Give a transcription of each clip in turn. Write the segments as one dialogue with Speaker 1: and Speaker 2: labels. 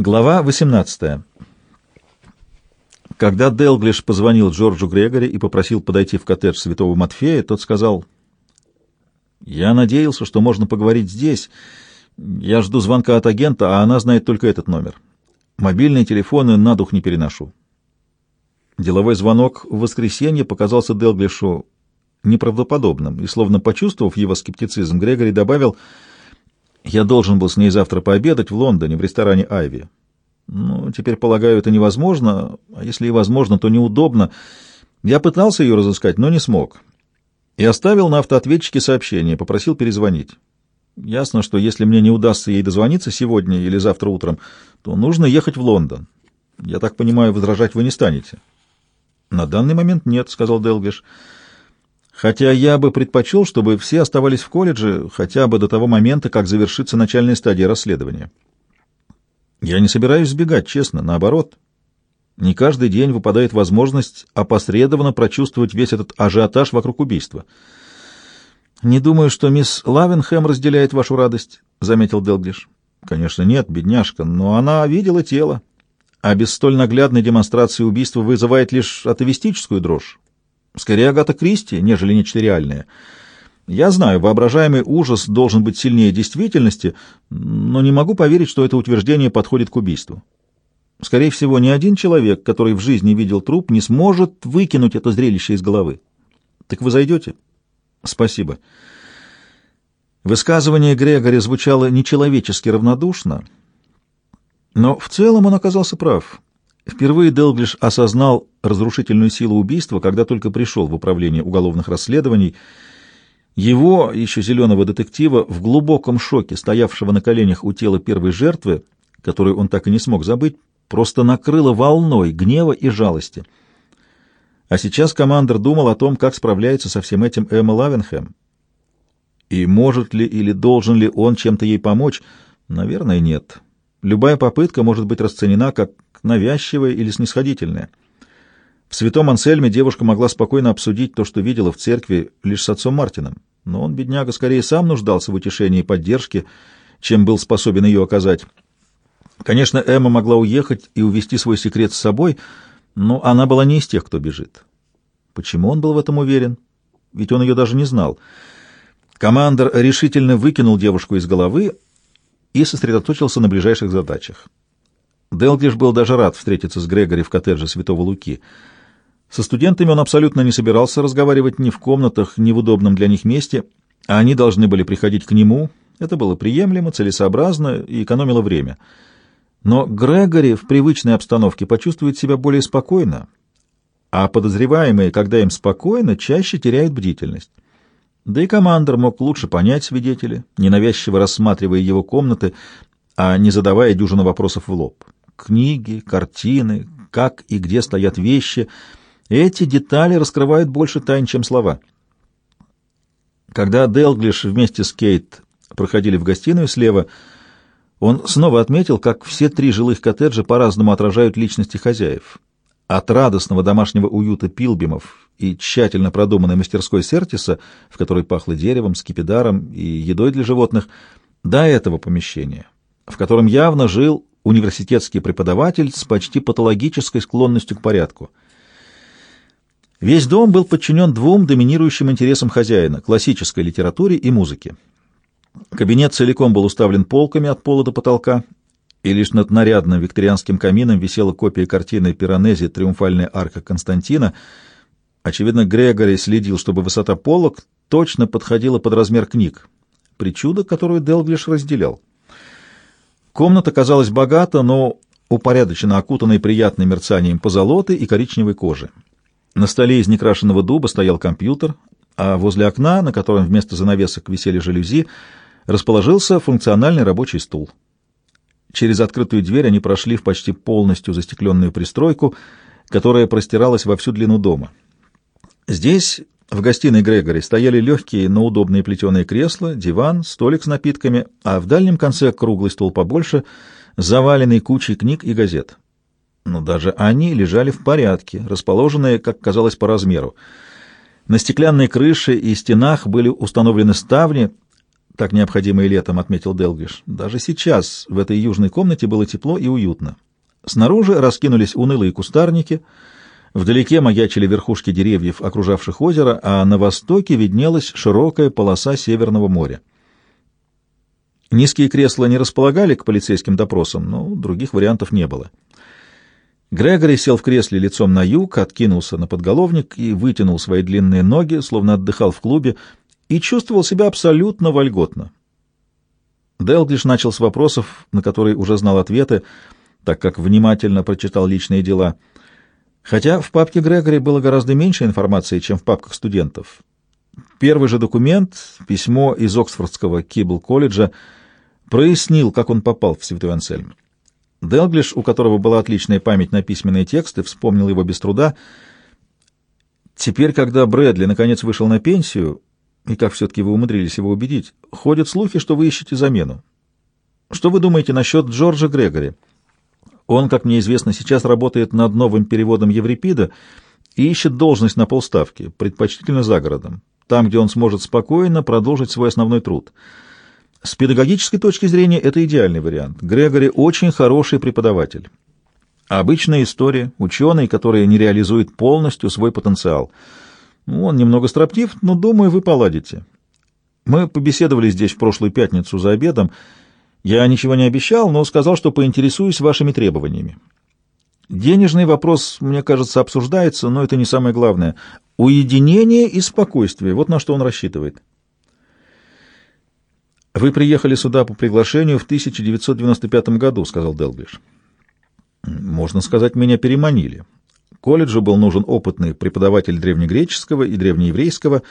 Speaker 1: Глава 18. Когда Делглиш позвонил Джорджу Грегори и попросил подойти в коттедж святого Матфея, тот сказал, «Я надеялся, что можно поговорить здесь. Я жду звонка от агента, а она знает только этот номер. Мобильные телефоны на дух не переношу». Деловой звонок в воскресенье показался Делглишу неправдоподобным, и, словно почувствовав его скептицизм, Грегори добавил, «Я должен был с ней завтра пообедать в Лондоне, в ресторане «Айви». Ну, теперь, полагаю, это невозможно, а если и возможно, то неудобно. Я пытался ее разыскать, но не смог. И оставил на автоответчике сообщение, попросил перезвонить. Ясно, что если мне не удастся ей дозвониться сегодня или завтра утром, то нужно ехать в Лондон. Я так понимаю, возражать вы не станете. На данный момент нет, сказал Делгиш. Хотя я бы предпочел, чтобы все оставались в колледже хотя бы до того момента, как завершится начальная стадия расследования. Я не собираюсь сбегать, честно, наоборот. Не каждый день выпадает возможность опосредованно прочувствовать весь этот ажиотаж вокруг убийства. «Не думаю, что мисс Лавенхэм разделяет вашу радость», — заметил Делглиш. «Конечно нет, бедняжка, но она видела тело, а без столь наглядной демонстрации убийства вызывает лишь атовистическую дрожь. Скорее Агата Кристи, нежели нечто реальное». Я знаю, воображаемый ужас должен быть сильнее действительности, но не могу поверить, что это утверждение подходит к убийству. Скорее всего, ни один человек, который в жизни видел труп, не сможет выкинуть это зрелище из головы. Так вы зайдете? Спасибо. Высказывание Грегори звучало нечеловечески равнодушно, но в целом он оказался прав. Впервые Делглиш осознал разрушительную силу убийства, когда только пришел в управление уголовных расследований — его, еще зеленого детектива, в глубоком шоке, стоявшего на коленях у тела первой жертвы, которую он так и не смог забыть, просто накрыло волной гнева и жалости. А сейчас командир думал о том, как справляется со всем этим Эмма Лавенхэм. И может ли или должен ли он чем-то ей помочь? Наверное, нет. Любая попытка может быть расценена как навязчивая или снисходительная. В святом Ансельме девушка могла спокойно обсудить то, что видела в церкви лишь с отцом Мартином, но он, бедняга, скорее сам нуждался в утешении и поддержке, чем был способен ее оказать. Конечно, Эмма могла уехать и увести свой секрет с собой, но она была не из тех, кто бежит. Почему он был в этом уверен? Ведь он ее даже не знал. Командор решительно выкинул девушку из головы и сосредоточился на ближайших задачах. Делглиш был даже рад встретиться с Грегори в коттедже Святого Луки — со студентами он абсолютно не собирался разговаривать ни в комнатах, ни в удобном для них месте, а они должны были приходить к нему. Это было приемлемо, целесообразно и экономило время. Но Грегори в привычной обстановке почувствует себя более спокойно, а подозреваемые, когда им спокойно, чаще теряют бдительность. Да и командор мог лучше понять свидетеля, ненавязчиво рассматривая его комнаты, а не задавая дюжину вопросов в лоб. Книги, картины, как и где стоят вещи — эти детали раскрывают больше тайн, чем слова. Когда Делглиш вместе с Кейт проходили в гостиную слева, он снова отметил, как все три жилых коттеджа по-разному отражают личности хозяев. От радостного домашнего уюта Пилбимов и тщательно продуманной мастерской Сертиса, в которой пахло деревом, скипидаром и едой для животных, до этого помещения, в котором явно жил университетский преподаватель с почти патологической склонностью к порядку — Весь дом был подчинен двум доминирующим интересам хозяина — классической литературе и музыке. Кабинет целиком был уставлен полками от пола до потолка, и лишь над нарядным викторианским камином висела копия картины Пиранези «Триумфальная арка Константина». Очевидно, Грегори следил, чтобы высота полок точно подходила под размер книг, причуда, которую Делглиш разделял. Комната казалась богата, но упорядоченно окутанной приятным мерцанием позолоты и коричневой кожи. На столе из некрашенного дуба стоял компьютер, а возле окна, на котором вместо занавесок висели жалюзи, расположился функциональный рабочий стул. Через открытую дверь они прошли в почти полностью застекленную пристройку, которая простиралась во всю длину дома. Здесь, в гостиной Грегори, стояли легкие, но удобные плетеные кресла, диван, столик с напитками, а в дальнем конце круглый стол побольше, заваленный кучей книг и газет но даже они лежали в порядке, расположенные, как казалось, по размеру. На стеклянной крыше и стенах были установлены ставни, так необходимые летом, отметил Делглиш. Даже сейчас в этой южной комнате было тепло и уютно. Снаружи раскинулись унылые кустарники, вдалеке маячили верхушки деревьев, окружавших озеро, а на востоке виднелась широкая полоса Северного моря. Низкие кресла не располагали к полицейским допросам, но других вариантов не было. Грегори сел в кресле лицом на юг, откинулся на подголовник и вытянул свои длинные ноги, словно отдыхал в клубе, и чувствовал себя абсолютно вольготно. Делглиш начал с вопросов, на которые уже знал ответы, так как внимательно прочитал личные дела. Хотя в папке Грегори было гораздо меньше информации, чем в папках студентов. Первый же документ, письмо из Оксфордского Кибл-колледжа, прояснил, как он попал в Святой Ансельм. Делглиш, у которого была отличная память на письменные тексты, вспомнил его без труда. Теперь, когда Брэдли наконец вышел на пенсию, и как все-таки вы умудрились его убедить, ходят слухи, что вы ищете замену. Что вы думаете насчет Джорджа Грегори? Он, как мне известно, сейчас работает над новым переводом Еврипида и ищет должность на полставки, предпочтительно за городом, там, где он сможет спокойно продолжить свой основной труд — с педагогической точки зрения это идеальный вариант. Грегори очень хороший преподаватель. Обычная история, ученый, который не реализует полностью свой потенциал. Ну, он немного строптив, но, думаю, вы поладите. Мы побеседовали здесь в прошлую пятницу за обедом. Я ничего не обещал, но сказал, что поинтересуюсь вашими требованиями. Денежный вопрос, мне кажется, обсуждается, но это не самое главное. Уединение и спокойствие — вот на что он рассчитывает. «Вы приехали сюда по приглашению в 1995 году», — сказал Делглиш. «Можно сказать, меня переманили. Колледжу был нужен опытный преподаватель древнегреческого и древнееврейского,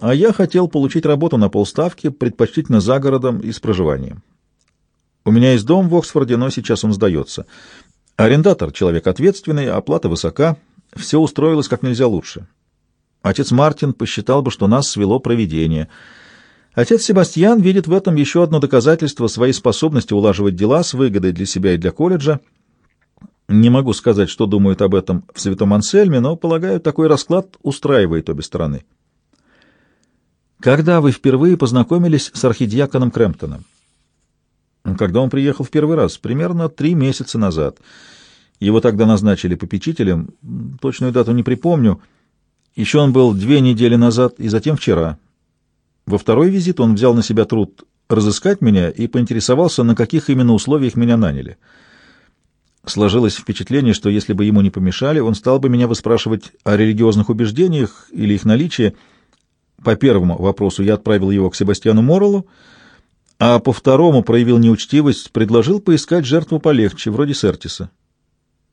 Speaker 1: а я хотел получить работу на полставки, предпочтительно за городом и с проживанием. У меня есть дом в Оксфорде, но сейчас он сдается. Арендатор — человек ответственный, оплата высока, все устроилось как нельзя лучше. Отец Мартин посчитал бы, что нас свело провидение — Отец Себастьян видит в этом еще одно доказательство своей способности улаживать дела с выгодой для себя и для колледжа. Не могу сказать, что думают об этом в Святом Ансельме, но, полагаю, такой расклад устраивает обе стороны. Когда вы впервые познакомились с архидиаконом Крэмптоном? Когда он приехал в первый раз? Примерно три месяца назад. Его тогда назначили попечителем, точную дату не припомню. Еще он был две недели назад и затем вчера. Во второй визит он взял на себя труд разыскать меня и поинтересовался, на каких именно условиях меня наняли. Сложилось впечатление, что если бы ему не помешали, он стал бы меня выспрашивать о религиозных убеждениях или их наличии. По первому вопросу я отправил его к Себастьяну Морреллу, а по второму проявил неучтивость, предложил поискать жертву полегче, вроде Сертиса.